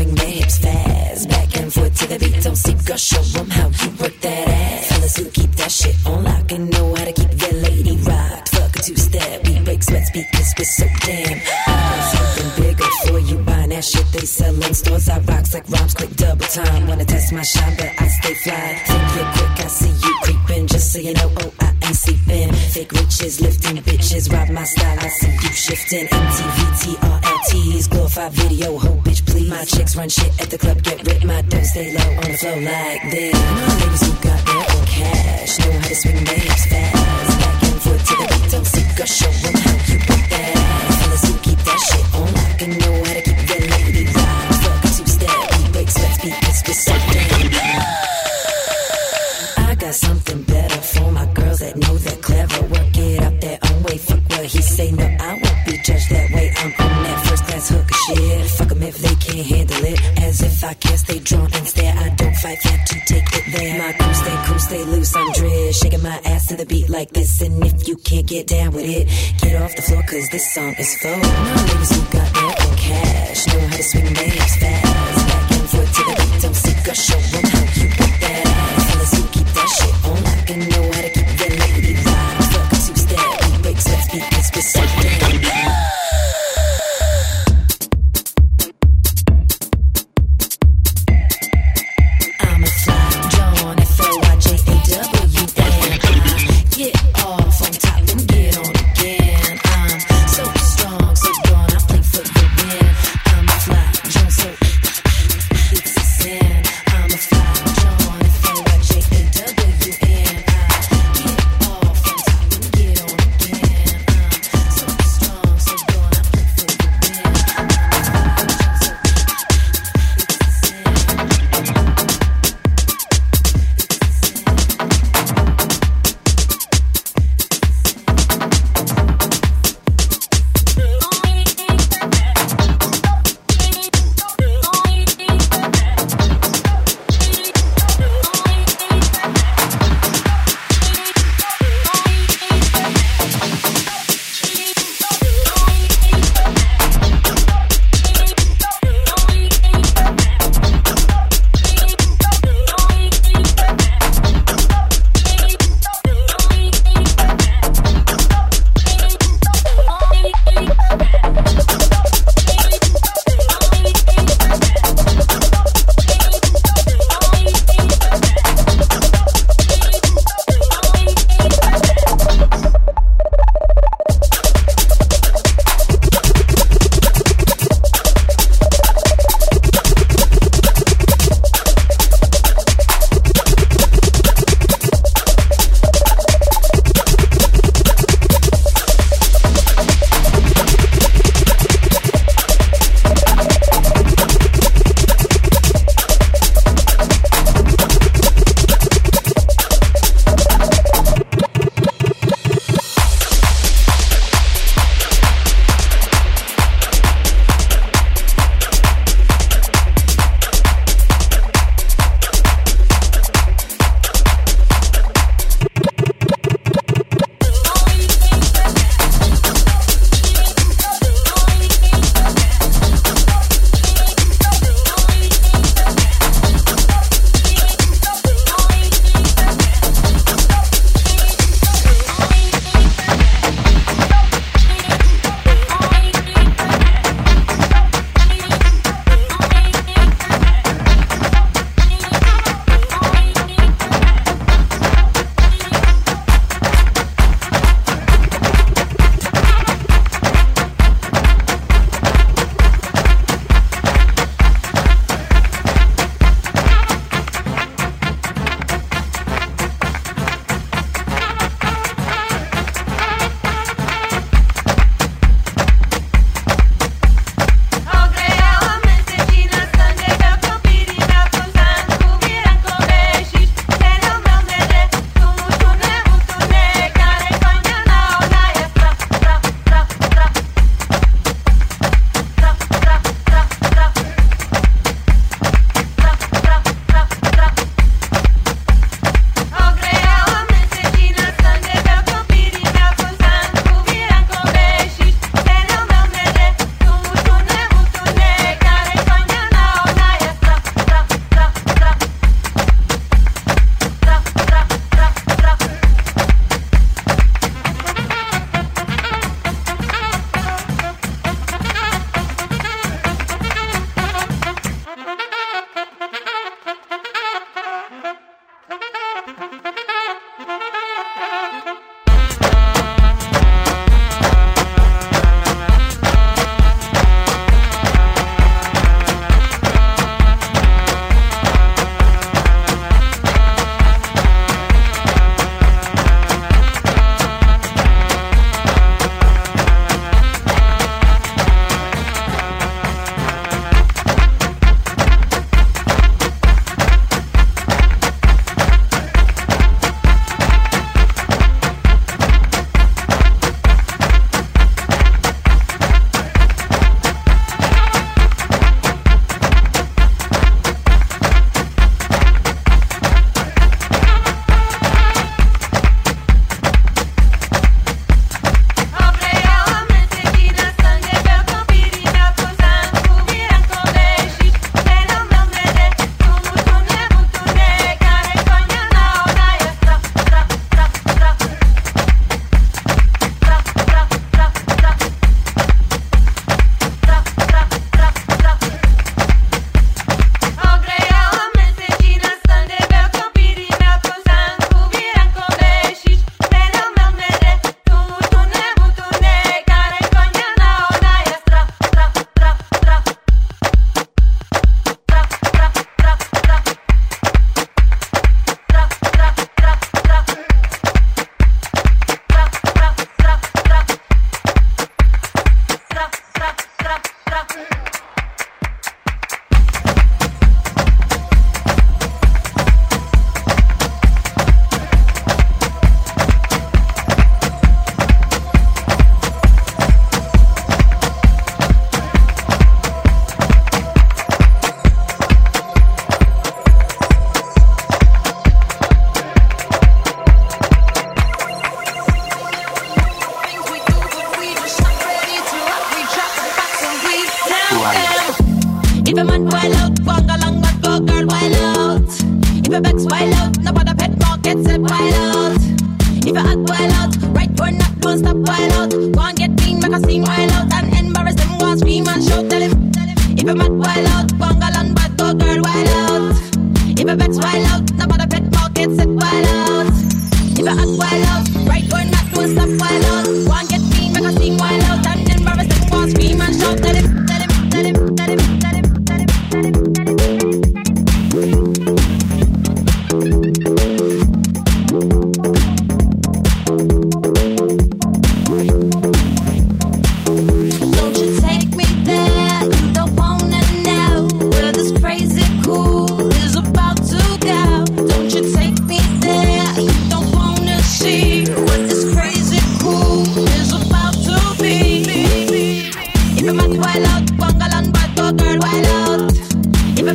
swing their hips fast. Back and forth to the beat, don't sleep, girl, show 'em how you work that ass. Fellas who keep that shit on lock and know how to keep their lady rocked. Fuck a two-step, we break sweat speakers, we're so damn. Something bigger for you, buying that shit they sell in stores. I rocks like rhymes, quick double time. Wanna test my shine, but I stay fly. Think you're quick, I see you creeping, just so you know, oh, I sleeping. Fake riches, lifting bitches, rob my style, I see you shifting. MTV, TRLTs, glorified video, ho bitch, please. My chicks run shit at the club, get ripped, my dough stay low on the flow like this. Ladies who got their own cash, know how to swing their hips fast. Back and forth to the beat, don't see, girl, show 'em how you work that. Fellas who keep that shit on lock and know how to if I can't stay drunk and stare. I don't fight that to take it there. My crew stay cool, stay loose. I'm driz. Shaking my ass to the beat like this. And if you can't get down with it, get off the floor cause this song is for my ladies who got their cash. Know how to swing their fast.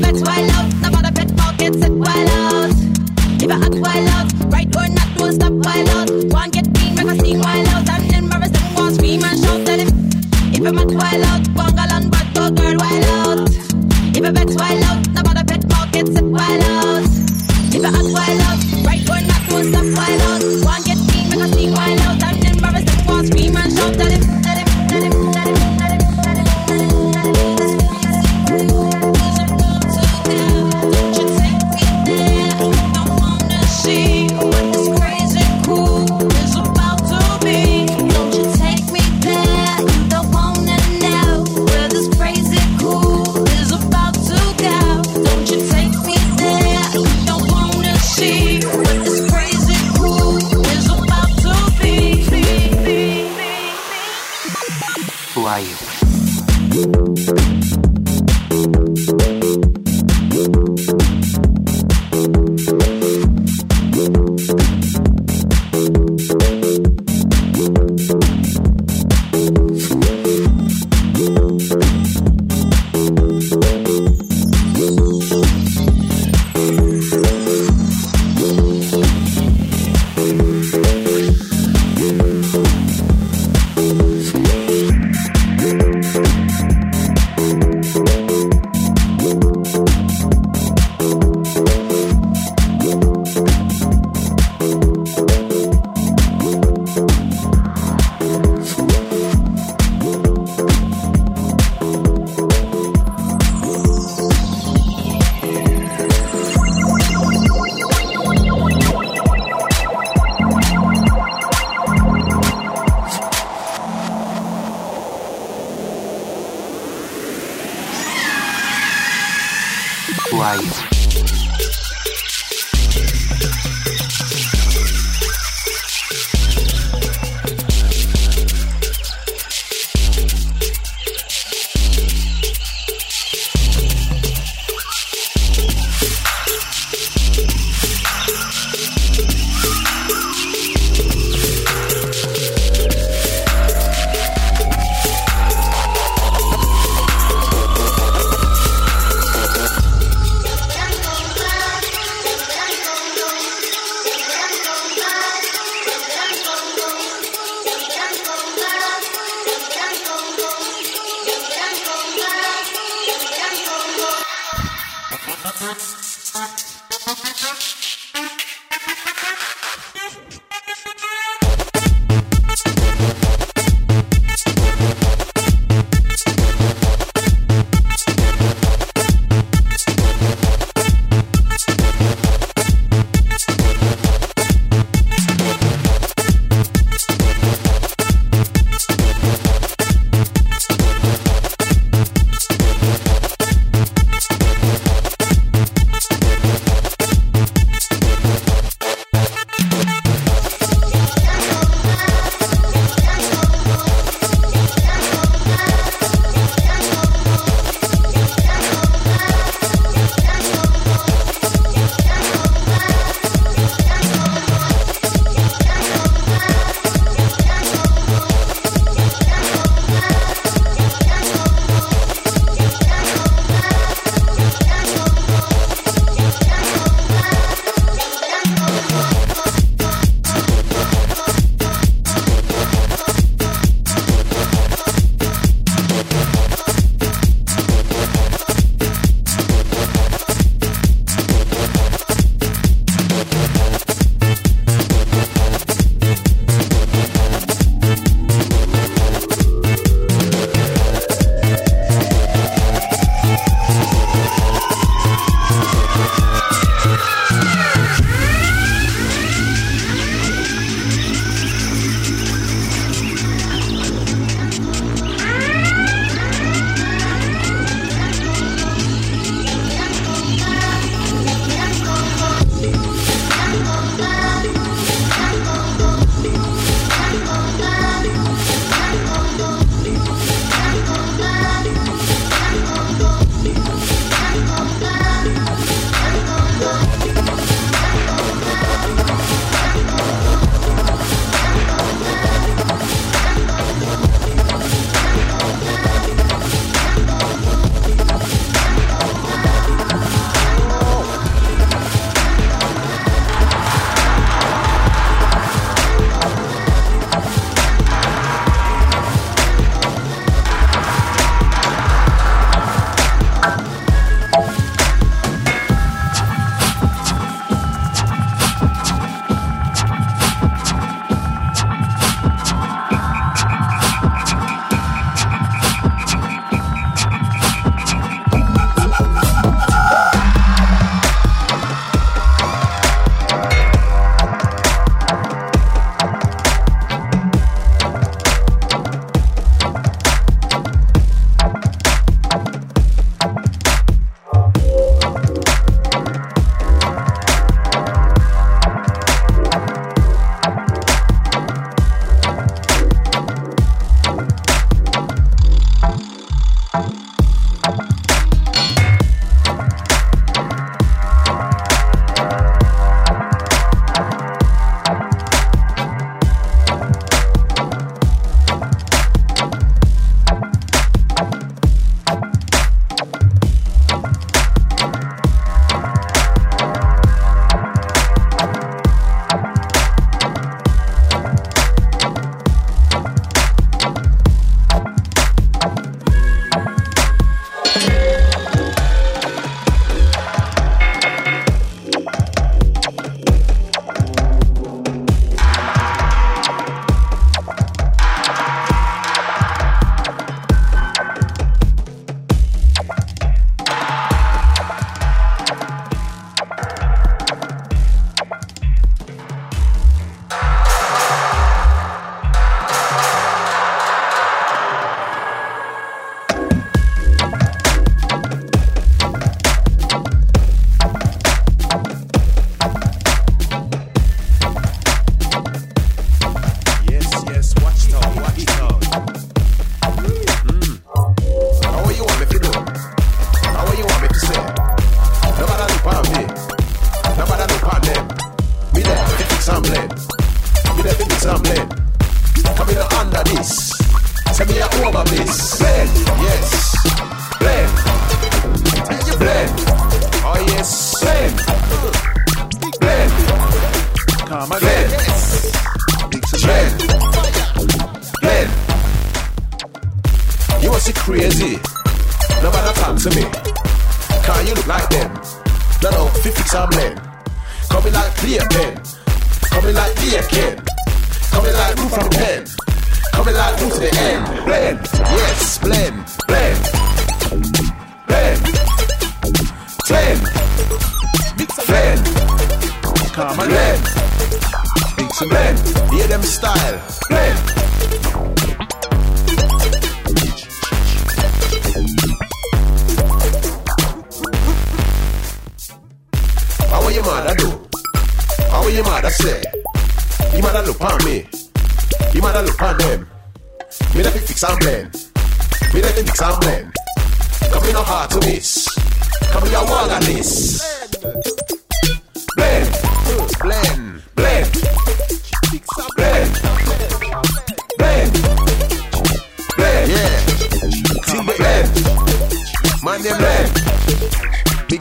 Is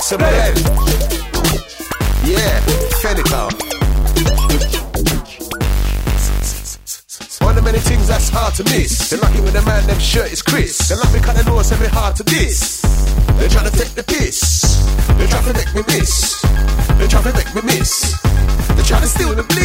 Sublet. Yeah, Fenical. One of many things that's hard to miss. They're lucky with a the man, them shirt is crisp. They're lucky cut the laws, so hard to diss. They're trying to take the piss. They're trying to make me miss. They're trying to make me miss. They're trying to steal the bliss.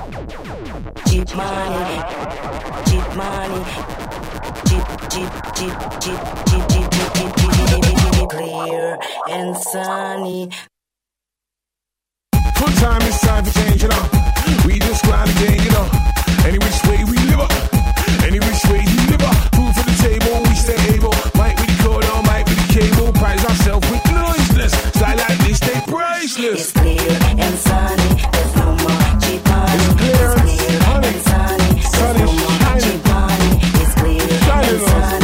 Cheap money, cheap money, cheap, cheap, cheap, cheap, cheap, cheap, cheap, cheap, cheap, cheap, clear and sunny. Full time is time for change, you know. We just grind again, you know. Any which way we live up, any which way you live up. Food for the table, we stay able. Might be the code or might be the cable. Prize ourselves with noiseless. Style like this, they priceless. It's clear and sunny. There's no more. It's clear and sunny. Sunny, shining.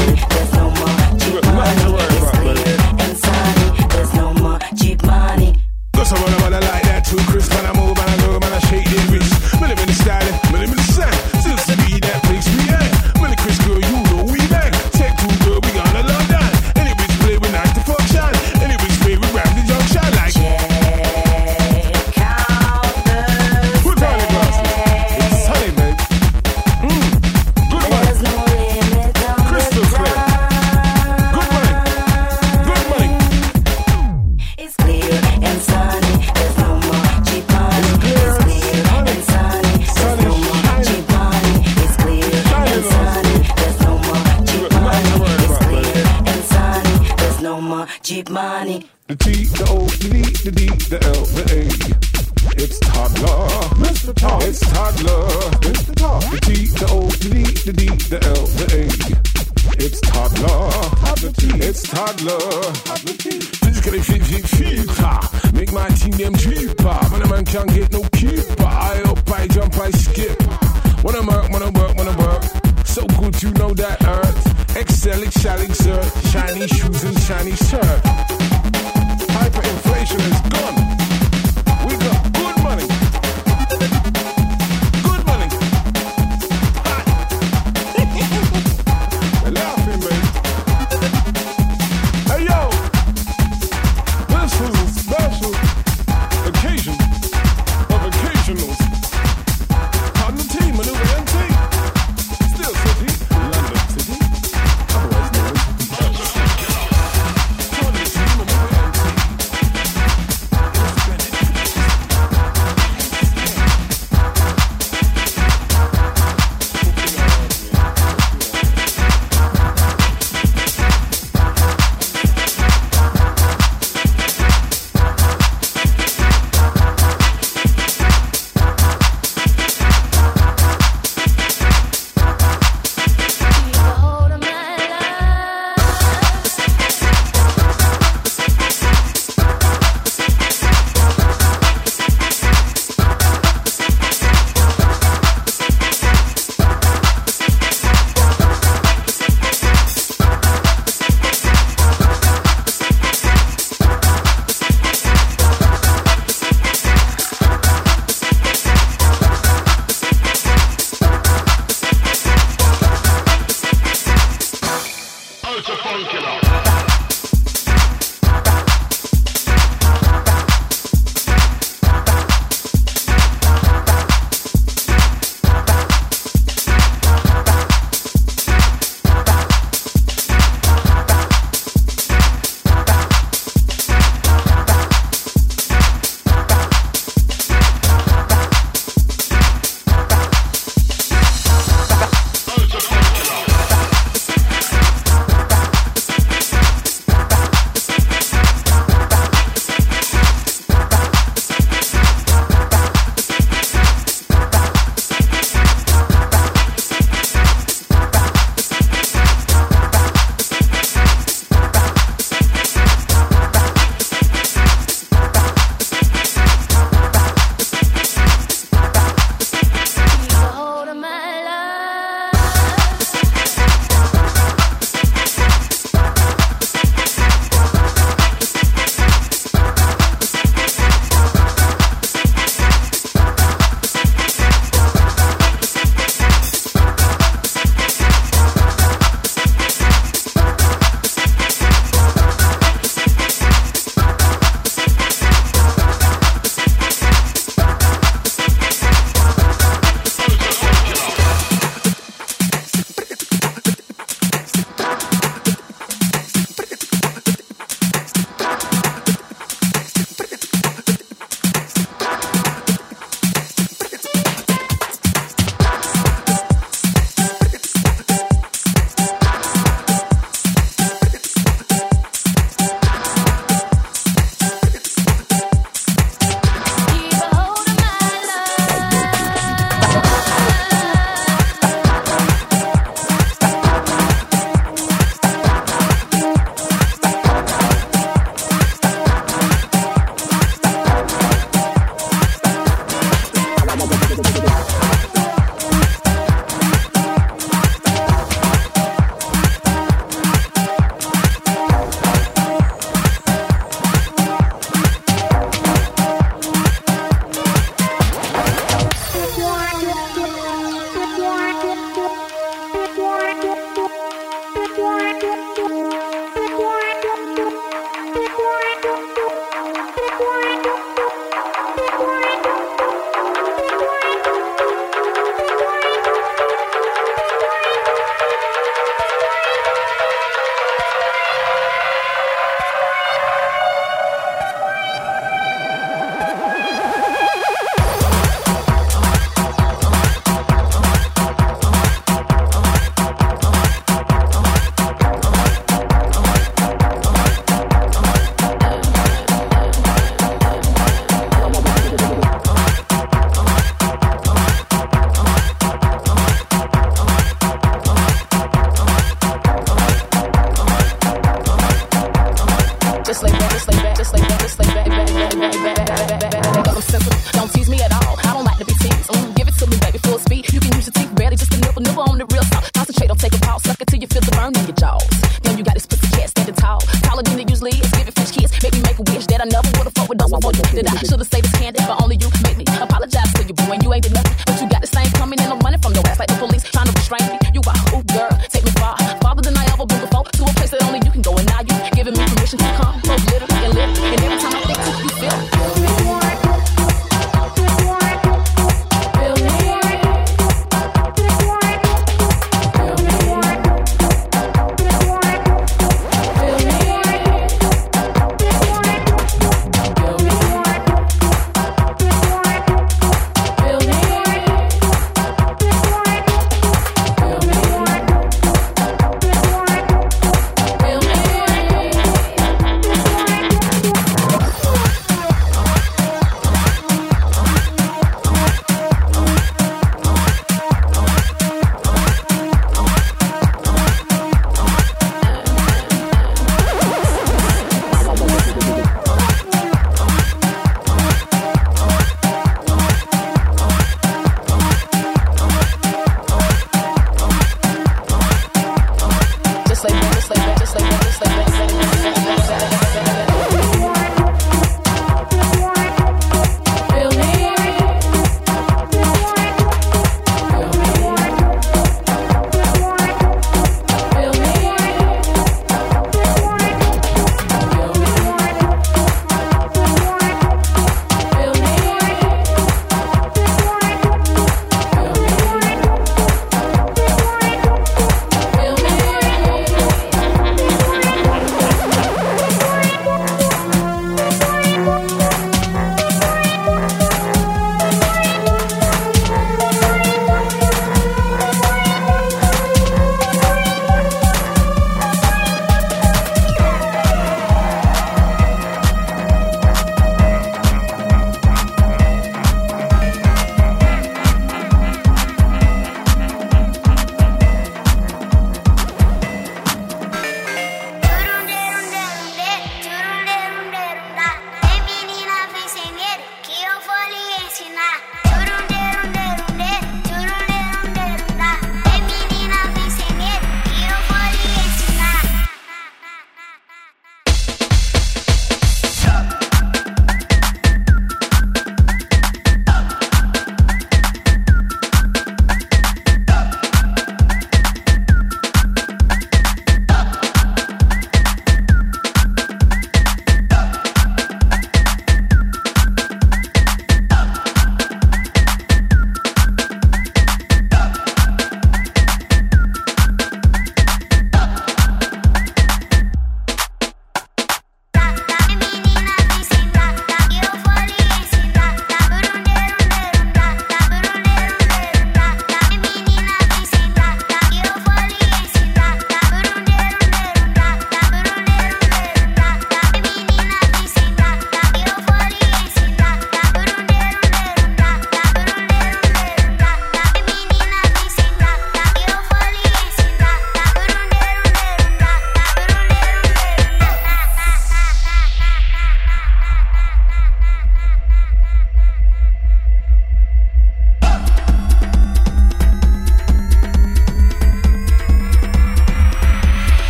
The L, the A. It's Toddla. Mr. Todd. It's Toddla. Mr. Todd. The T, the O, the D, the D, the L, the A. It's Toddla. Toddla T. It's Toddla. Toddla T. Physically fit, fit, fit. Make my team them cheaper. When a man can't get no keeper. I up, I jump, I skip. Wanna work, wanna work, wanna work. So good you know that earth. Excel, it shall exert. Shiny shoes and shiny shirt. Hyperinflation is gone.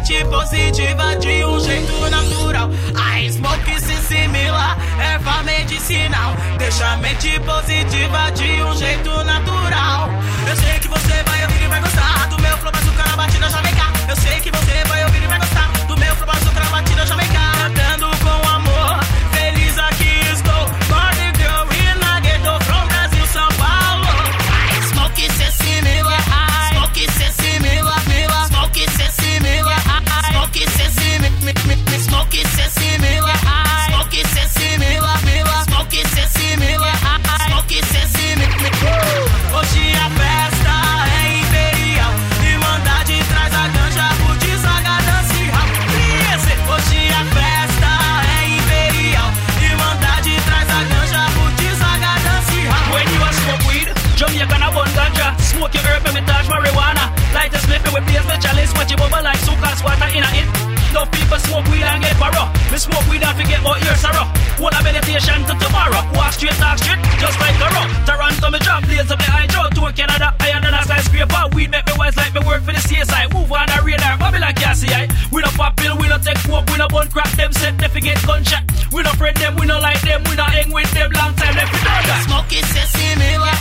Mente positiva de um jeito natural. A smoke se simila, erva medicinal. Deixa a mente positiva de um jeito natural. Eu sei que você vai ouvir e vai gostar do meu flow bazuca na batida jamaica. Eu sei que você vai ouvir e vai gostar do meu flow bazuca na batida jamaica. Cantando just water in it. No people smoke weed and get borrow. We smoke weed and forget about your sorrow. What a meditation to tomorrow. Walk straight, talk straight, just like a rock. Toronto, me drop blaze up the high joe. Tour Canada, higher than a skyscraper. Weed make me wise like me work for the CSI. Move on a radar, Babylon can't see I. We no pop pill, we no take coke, we no bun crack them, set they forget gunshot. We no friend them, we no like them, we no hang with them long time, left we know that. Smoke is sexy, me like